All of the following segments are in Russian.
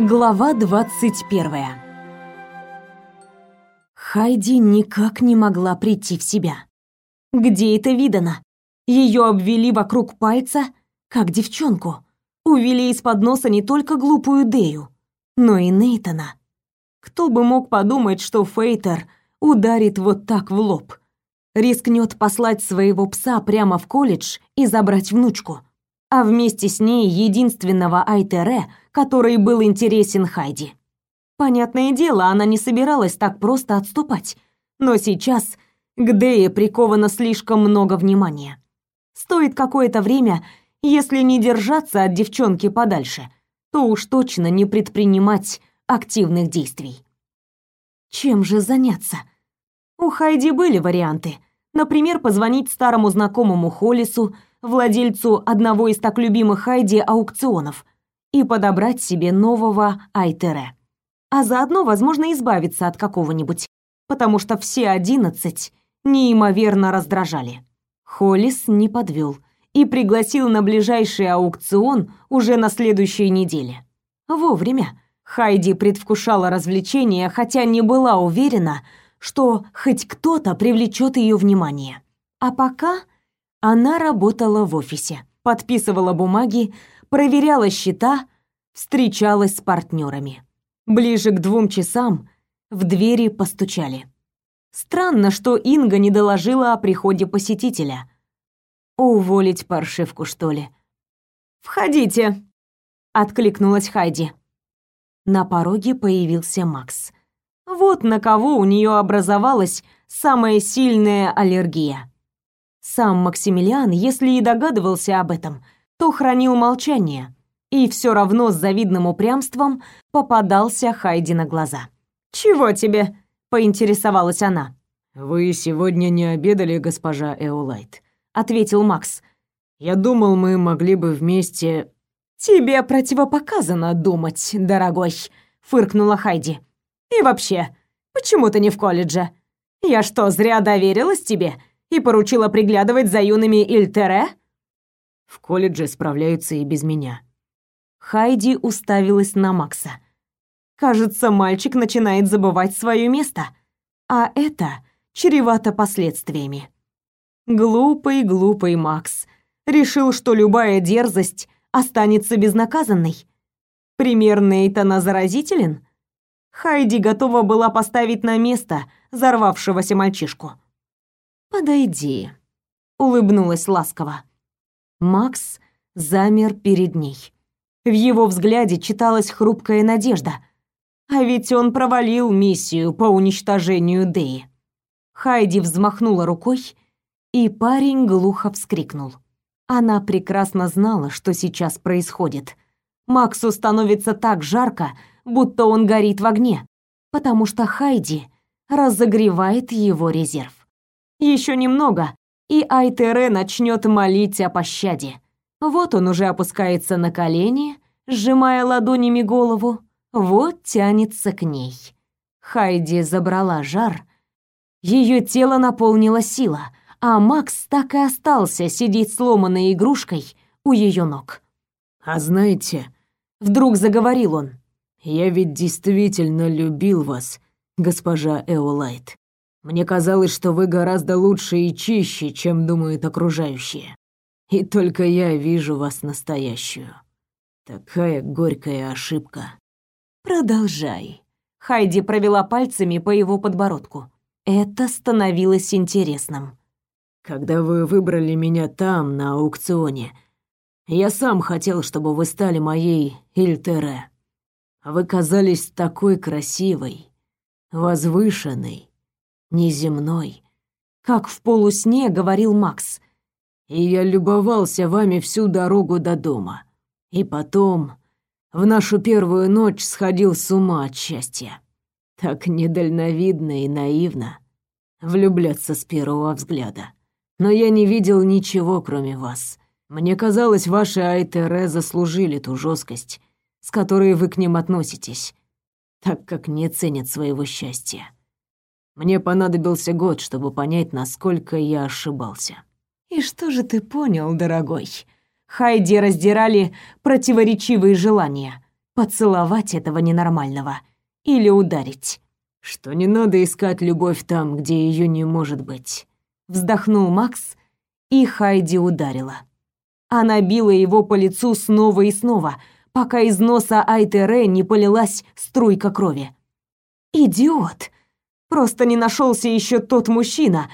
Глава 21. Хайди никак не могла прийти в себя. Где это видано? Ее обвели вокруг пальца, как девчонку. Увели из-под носа не только глупую Дею, но и Нейтона. Кто бы мог подумать, что Фейтер ударит вот так в лоб. Рискнет послать своего пса прямо в колледж и забрать внучку а вместе с ней единственного Айтере, который был интересен Хайди. Понятное дело, она не собиралась так просто отступать, но сейчас к Дее приковано слишком много внимания. Стоит какое-то время, если не держаться от девчонки подальше, то уж точно не предпринимать активных действий. Чем же заняться? У Хайди были варианты. Например, позвонить старому знакомому Холлису, владельцу одного из так любимых Хайди аукционов, и подобрать себе нового Айтере. А заодно, возможно, избавиться от какого-нибудь, потому что все одиннадцать неимоверно раздражали. Холлис не подвел и пригласил на ближайший аукцион уже на следующей неделе. Вовремя. Хайди предвкушала развлечение, хотя не была уверена, что хоть кто-то привлечет ее внимание. А пока она работала в офисе, подписывала бумаги, проверяла счета, встречалась с партнерами. Ближе к двум часам в двери постучали. Странно, что Инга не доложила о приходе посетителя. Уволить паршивку, что ли? «Входите!» — откликнулась Хайди. На пороге появился Макс. Вот на кого у нее образовалась самая сильная аллергия. Сам Максимилиан, если и догадывался об этом, то хранил молчание и все равно с завидным упрямством попадался Хайди на глаза. «Чего тебе?» — поинтересовалась она. «Вы сегодня не обедали, госпожа Эолайт», — ответил Макс. «Я думал, мы могли бы вместе...» «Тебе противопоказано думать, дорогой», — фыркнула Хайди. «И вообще, почему ты не в колледже? Я что, зря доверилась тебе и поручила приглядывать за юными Ильтере?» «В колледже справляются и без меня». Хайди уставилась на Макса. Кажется, мальчик начинает забывать свое место, а это чревато последствиями. Глупый, глупый Макс. Решил, что любая дерзость останется безнаказанной. Пример Нейтана заразителен? Хайди готова была поставить на место взорвавшегося мальчишку. «Подойди», — улыбнулась ласково. Макс замер перед ней. В его взгляде читалась хрупкая надежда. А ведь он провалил миссию по уничтожению Деи. Хайди взмахнула рукой, и парень глухо вскрикнул. Она прекрасно знала, что сейчас происходит. Максу становится так жарко, будто он горит в огне, потому что Хайди разогревает его резерв. Еще немного, и Айтере начнет молить о пощаде. Вот он уже опускается на колени, сжимая ладонями голову, вот тянется к ней. Хайди забрала жар, ее тело наполнила сила, а Макс так и остался сидеть сломанной игрушкой у ее ног. «А знаете...» — вдруг заговорил он. «Я ведь действительно любил вас, госпожа Эолайт. Мне казалось, что вы гораздо лучше и чище, чем думают окружающие. И только я вижу вас настоящую. Такая горькая ошибка. Продолжай. Хайди провела пальцами по его подбородку. Это становилось интересным. Когда вы выбрали меня там, на аукционе, я сам хотел, чтобы вы стали моей Ильтере. Вы казались такой красивой, возвышенной, неземной, как в полусне говорил Макс. И я любовался вами всю дорогу до дома. И потом, в нашу первую ночь сходил с ума от счастья. Так недальновидно и наивно влюбляться с первого взгляда. Но я не видел ничего, кроме вас. Мне казалось, ваши Айтере заслужили ту жесткость, с которой вы к ним относитесь, так как не ценят своего счастья. Мне понадобился год, чтобы понять, насколько я ошибался. И что же ты понял, дорогой? Хайди раздирали противоречивые желания. поцеловать этого ненормального или ударить. Что не надо искать любовь там, где ее не может быть. Вздохнул Макс, и Хайди ударила. Она била его по лицу снова и снова, пока из носа Айтере не полилась струйка крови. Идиот! Просто не нашелся еще тот мужчина.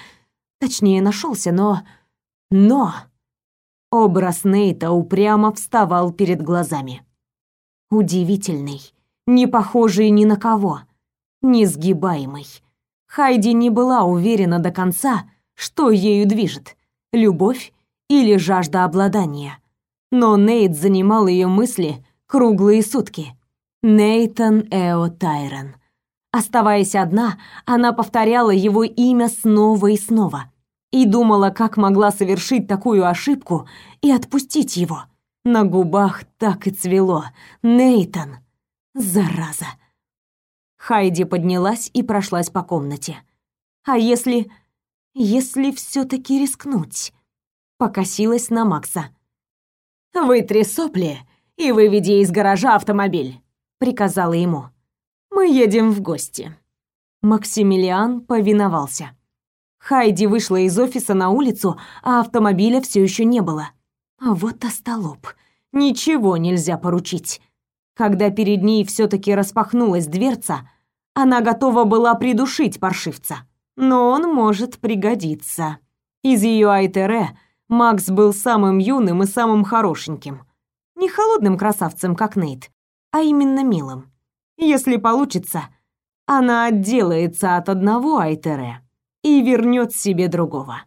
Точнее, нашелся, но... Но... Образ Нейта упрямо вставал перед глазами. Удивительный, не похожий ни на кого, несгибаемый. Хайди не была уверена до конца, что ею движет — любовь или жажда обладания. Но Нейт занимал ее мысли круглые сутки. Нейтан Эо Тайрон. Оставаясь одна, она повторяла его имя снова и снова и думала, как могла совершить такую ошибку и отпустить его. На губах так и цвело. Нейтан. Зараза. Хайди поднялась и прошлась по комнате. А если... если все таки рискнуть? Покосилась на Макса. «Вытри сопли и выведи из гаража автомобиль», — приказала ему. «Мы едем в гости». Максимилиан повиновался. Хайди вышла из офиса на улицу, а автомобиля все еще не было. А вот остолоп. Ничего нельзя поручить. Когда перед ней все таки распахнулась дверца, она готова была придушить паршивца. Но он может пригодиться. Из ее Айтере Макс был самым юным и самым хорошеньким. Не холодным красавцем, как Нейт, а именно милым. Если получится, она отделается от одного Айтере и вернет себе другого.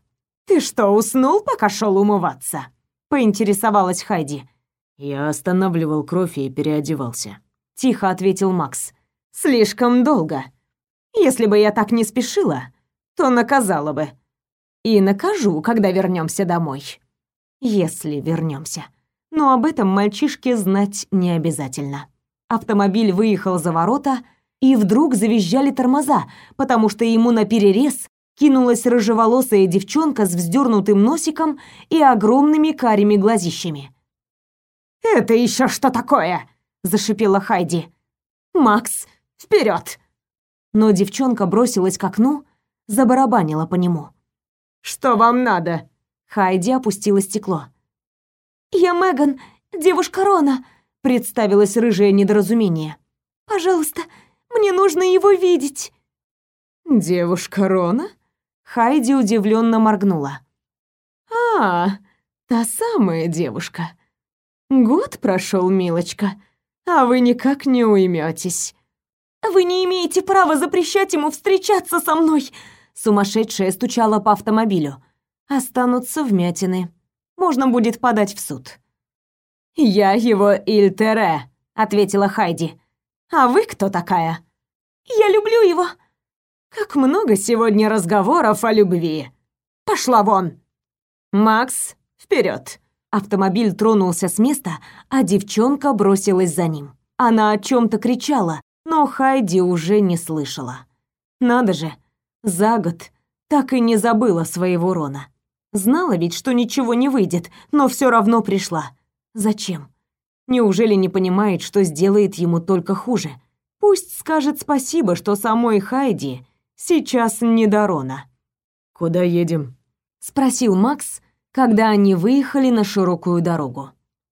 «Ты что, уснул, пока шел умываться?» поинтересовалась Хайди. Я останавливал кровь и переодевался, тихо ответил Макс. Слишком долго. Если бы я так не спешила, то наказала бы. И накажу, когда вернемся домой. Если вернемся. Но об этом мальчишке знать не обязательно. Автомобиль выехал за ворота, и вдруг завизжали тормоза, потому что ему на перерез кинулась рыжеволосая девчонка с вздернутым носиком и огромными карими глазищами. «Это еще что такое?» – зашипела Хайди. «Макс, вперед! Но девчонка бросилась к окну, забарабанила по нему. «Что вам надо?» Хайди опустила стекло. «Я Меган, девушка Рона», — представилось рыжее недоразумение. «Пожалуйста, мне нужно его видеть». «Девушка Рона?» Хайди удивленно моргнула. «А, та самая девушка. Год прошел, милочка, а вы никак не уйметесь». «Вы не имеете права запрещать ему встречаться со мной!» Сумасшедшая стучала по автомобилю. «Останутся вмятины. Можно будет подать в суд». «Я его Ильтере», — ответила Хайди. «А вы кто такая?» «Я люблю его», как много сегодня разговоров о любви. Пошла вон. Макс, вперед. Автомобиль тронулся с места, а девчонка бросилась за ним. Она о чем то кричала, но Хайди уже не слышала. Надо же, за год так и не забыла своего Рона. Знала ведь, что ничего не выйдет, но все равно пришла. Зачем? Неужели не понимает, что сделает ему только хуже? Пусть скажет спасибо, что самой Хайди Сейчас не до Рона. Куда едем? спросил Макс, когда они выехали на широкую дорогу.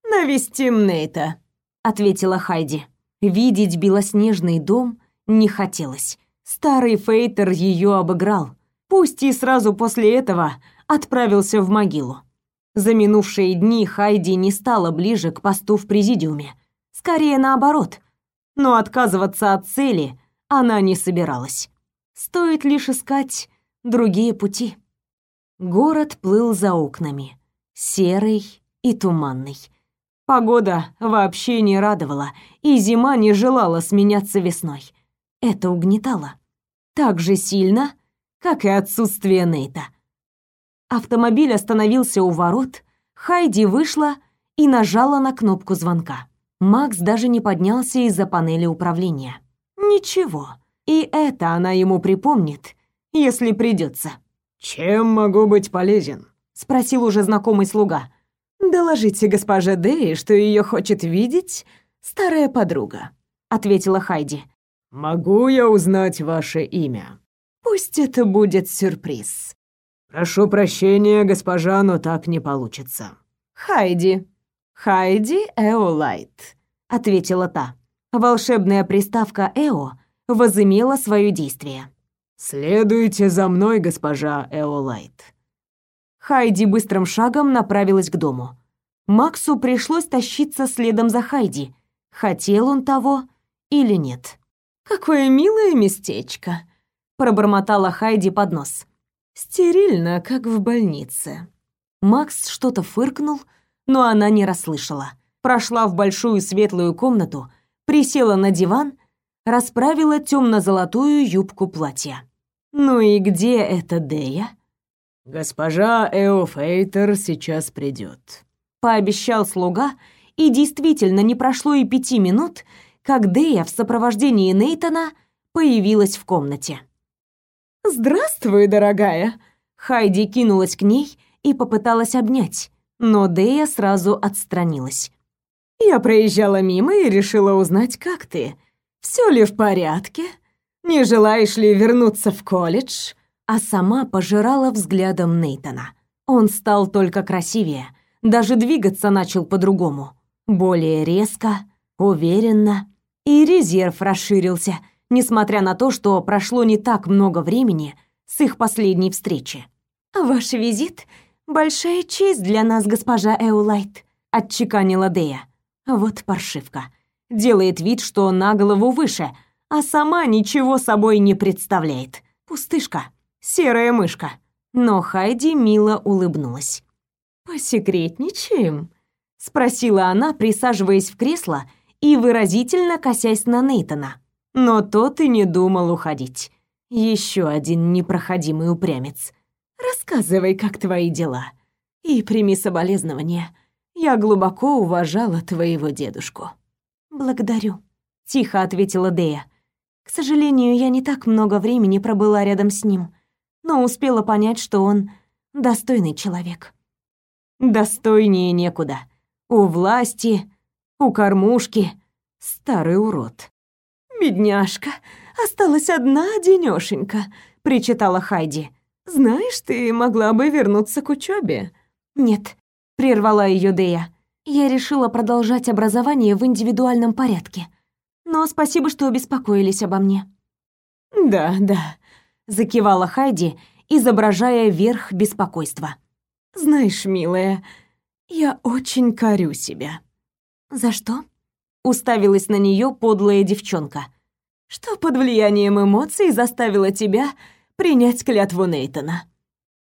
Навестим Нейта, ответила Хайди. Видеть белоснежный дом не хотелось. Старый Фейтер ее обыграл. Пусть и сразу после этого отправился в могилу. За минувшие дни Хайди не стала ближе к посту в президиуме. Скорее наоборот. Но отказываться от цели она не собиралась. Стоит лишь искать другие пути. Город плыл за окнами, серый и туманный. Погода вообще не радовала, и зима не желала сменяться весной. Это угнетало. Так же сильно, как и отсутствие Нейта. Автомобиль остановился у ворот, Хайди вышла и нажала на кнопку звонка. Макс даже не поднялся из-за панели управления. Ничего. И это она ему припомнит, если придется. «Чем могу быть полезен?» — спросил уже знакомый слуга. «Доложите госпоже Дэй, что ее хочет видеть старая подруга», — ответила Хайди. «Могу я узнать ваше имя?» «Пусть это будет сюрприз». «Прошу прощения, госпожа, но так не получится». «Хайди. Хайди Эолайт», — ответила та. Волшебная приставка «Эо» возымела свое действие. «Следуйте за мной, госпожа Эолайт». Хайди быстрым шагом направилась к дому. Максу пришлось тащиться следом за Хайди. Хотел он того или нет. «Какое милое местечко», — пробормотала Хайди под нос. «Стерильно, как в больнице». Макс что-то фыркнул, но она не расслышала. Прошла в большую светлую комнату, присела на диван, расправила темно-золотую юбку платья. «Ну и где эта Дея?» «Госпожа Эофейтер сейчас придет», — пообещал слуга, и действительно не прошло и пяти минут, как Дея в сопровождении Нейтона появилась в комнате. «Здравствуй, дорогая!» Хайди кинулась к ней и попыталась обнять, но Дея сразу отстранилась. «Я проезжала мимо и решила узнать, как ты. Все ли в порядке? Не желаешь ли вернуться в колледж?» А сама пожирала взглядом Нейтона. Он стал только красивее, даже двигаться начал по-другому. Более резко, уверенно, и резерв расширился, несмотря на то, что прошло не так много времени с их последней встречи. «Ваш визит — большая честь для нас, госпожа Эулайт», — отчеканила Дея. Вот паршивка. Делает вид, что на голову выше, а сама ничего собой не представляет. Пустышка, серая мышка. Но Хайди мило улыбнулась. «Посекретничаем?» — спросила она, присаживаясь в кресло и выразительно косясь на Нейтона. Но тот и не думал уходить. Еще один непроходимый упрямец. «Рассказывай, как твои дела. И прими соболезнования. Я глубоко уважала твоего дедушку». «Благодарю», — тихо ответила Дея. «К сожалению, я не так много времени пробыла рядом с ним, но успела понять, что он достойный человек». «Достойнее некуда. У власти, у кормушки. Старый урод». «Бедняжка, осталась одна денёшенька», — причитала Хайди. «Знаешь, ты могла бы вернуться к учебе. «Нет», — прервала ее Дея. «Я решила продолжать образование в индивидуальном порядке. Но спасибо, что беспокоились обо мне». «Да, да», — закивала Хайди, изображая верх беспокойства. «Знаешь, милая, я очень корю себя». «За что?» — уставилась на нее подлая девчонка. «Что под влиянием эмоций заставило тебя принять клятву Нейтона?»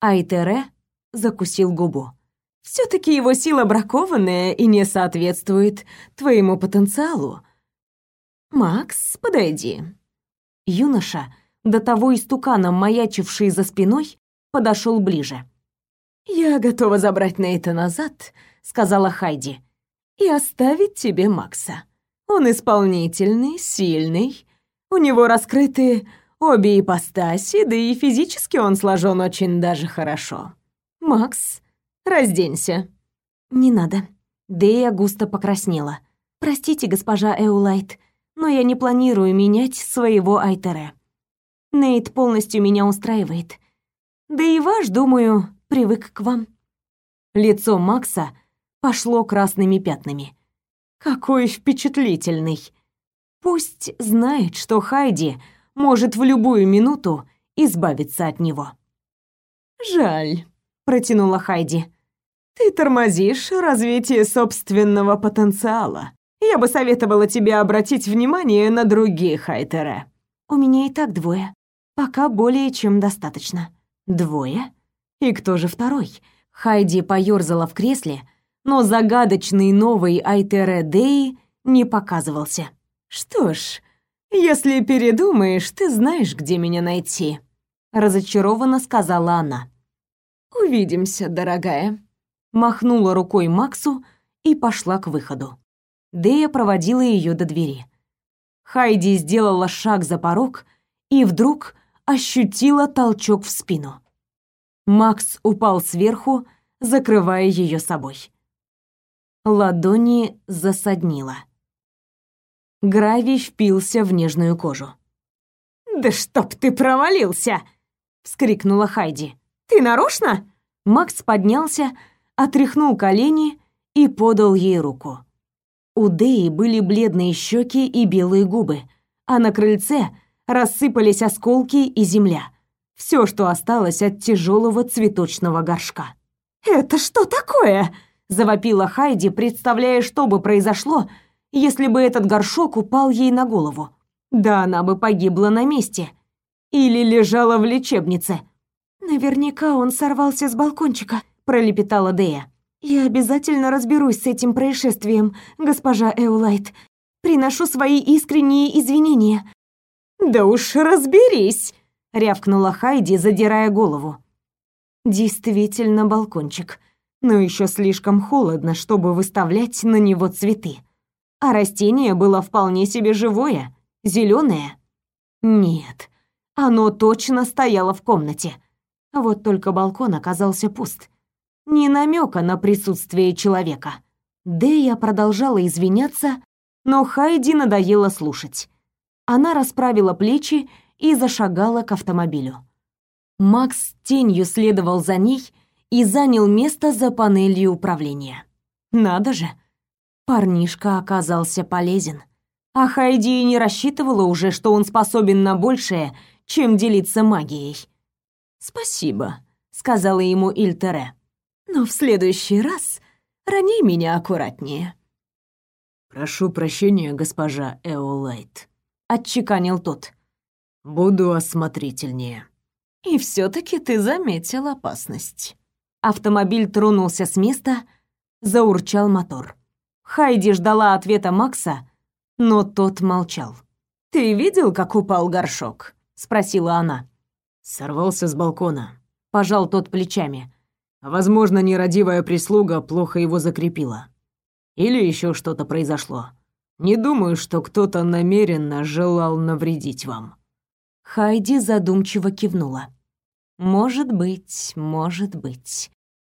Айтере закусил губу. все таки его сила бракованная и не соответствует твоему потенциалу. Макс, подойди. Юноша, до того истуканом маячивший за спиной, подошел ближе. «Я готова забрать Нейта назад», — сказала Хайди, «и оставить тебе Макса. Он исполнительный, сильный, у него раскрыты обе ипостаси, да и физически он сложен очень даже хорошо. Макс, разденься». «Не надо». Дея густо покраснела. «Простите, госпожа Эулайт, но я не планирую менять своего Айтере. Нейт полностью меня устраивает. Да и ваш, думаю, привык к вам». Лицо Макса пошло красными пятнами. «Какой впечатлительный! Пусть знает, что Хайди может в любую минуту избавиться от него». «Жаль», — протянула Хайди. «Ты тормозишь развитие собственного потенциала. Я бы советовала тебе обратить внимание на других Хайтере». «У меня и так двое. Пока более чем достаточно». «Двое?» И кто же второй? Хайди поёрзала в кресле, но загадочный новый Айтере Дей не показывался. «Что ж, если передумаешь, ты знаешь, где меня найти», — разочарованно сказала она. «Увидимся, дорогая», — махнула рукой Максу и пошла к выходу. Дея проводила ее до двери. Хайди сделала шаг за порог и вдруг ощутила толчок в спину. Макс упал сверху, закрывая ее собой. Ладони засаднило. Гравий впился в нежную кожу. «Да чтоб ты провалился!» — вскрикнула Хайди. «Ты нарочно?» Макс поднялся, отряхнул колени и подал ей руку. У Деи были бледные щеки и белые губы, а на крыльце рассыпались осколки и земля. Все, что осталось от тяжелого цветочного горшка. «Это что такое?» – завопила Хайди, представляя, что бы произошло, если бы этот горшок упал ей на голову. Да она бы погибла на месте. Или лежала в лечебнице. «Наверняка он сорвался с балкончика», – пролепетала Дея. «Я обязательно разберусь с этим происшествием, госпожа Эулайт. Приношу свои искренние извинения». «Да уж разберись», — рявкнула Хайди, задирая голову. Действительно балкончик, но еще слишком холодно, чтобы выставлять на него цветы. А растение было вполне себе живое, зеленое. Нет, оно точно стояло в комнате. Вот только балкон оказался пуст. Ни намека на присутствие человека. Дэя продолжала извиняться, но Хайди надоело слушать. Она расправила плечи и зашагала к автомобилю. Макс тенью следовал за ней и занял место за панелью управления. Надо же, парнишка оказался полезен. А Хайди и не рассчитывала уже, что он способен на большее, чем делиться магией. «Спасибо», — сказала ему Ильтере. «Но в следующий раз рони меня аккуратнее». «Прошу прощения, госпожа Эолайт», — отчеканил тот. «Буду осмотрительнее». И все-таки ты заметил опасность. Автомобиль тронулся с места, заурчал мотор. Хайди ждала ответа Макса, но тот молчал. «Ты видел, как упал горшок?» — спросила она. «Сорвался с балкона», — пожал тот плечами. «Возможно, нерадивая прислуга плохо его закрепила. Или еще что-то произошло. Не думаю, что кто-то намеренно желал навредить вам». Хайди задумчиво кивнула. Может быть, может быть.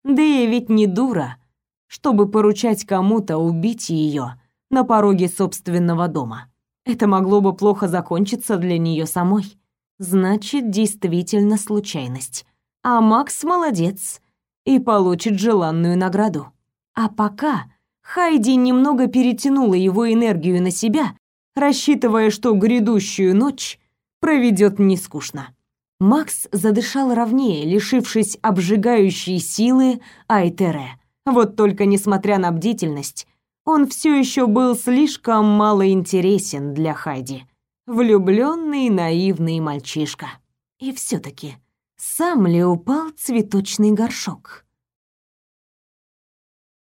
Да я ведь не дура, чтобы поручать кому-то убить ее на пороге собственного дома. Это могло бы плохо закончиться для нее самой. Значит, действительно случайность. А Макс молодец и получит желанную награду. А пока Хайди немного перетянула его энергию на себя, рассчитывая, что грядущую ночь проведет нескучно. Макс задышал ровнее, лишившись обжигающей силы Айтере. Вот только несмотря на бдительность, он все еще был слишком мало интересен для Хайди. Влюбленный наивный мальчишка. И все таки сам ли упал цветочный горшок?